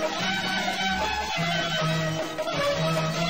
Thank you.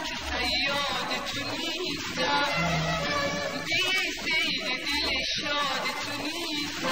که تو نیستم دیگه سید دل شاد تو نیستم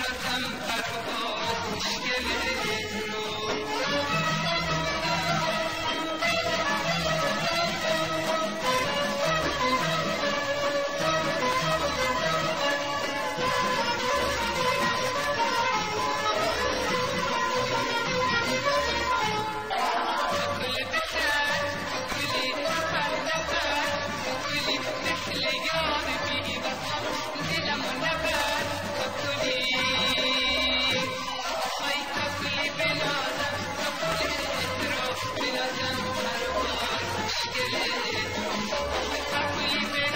نفهم فرقا از مشکل Thank you.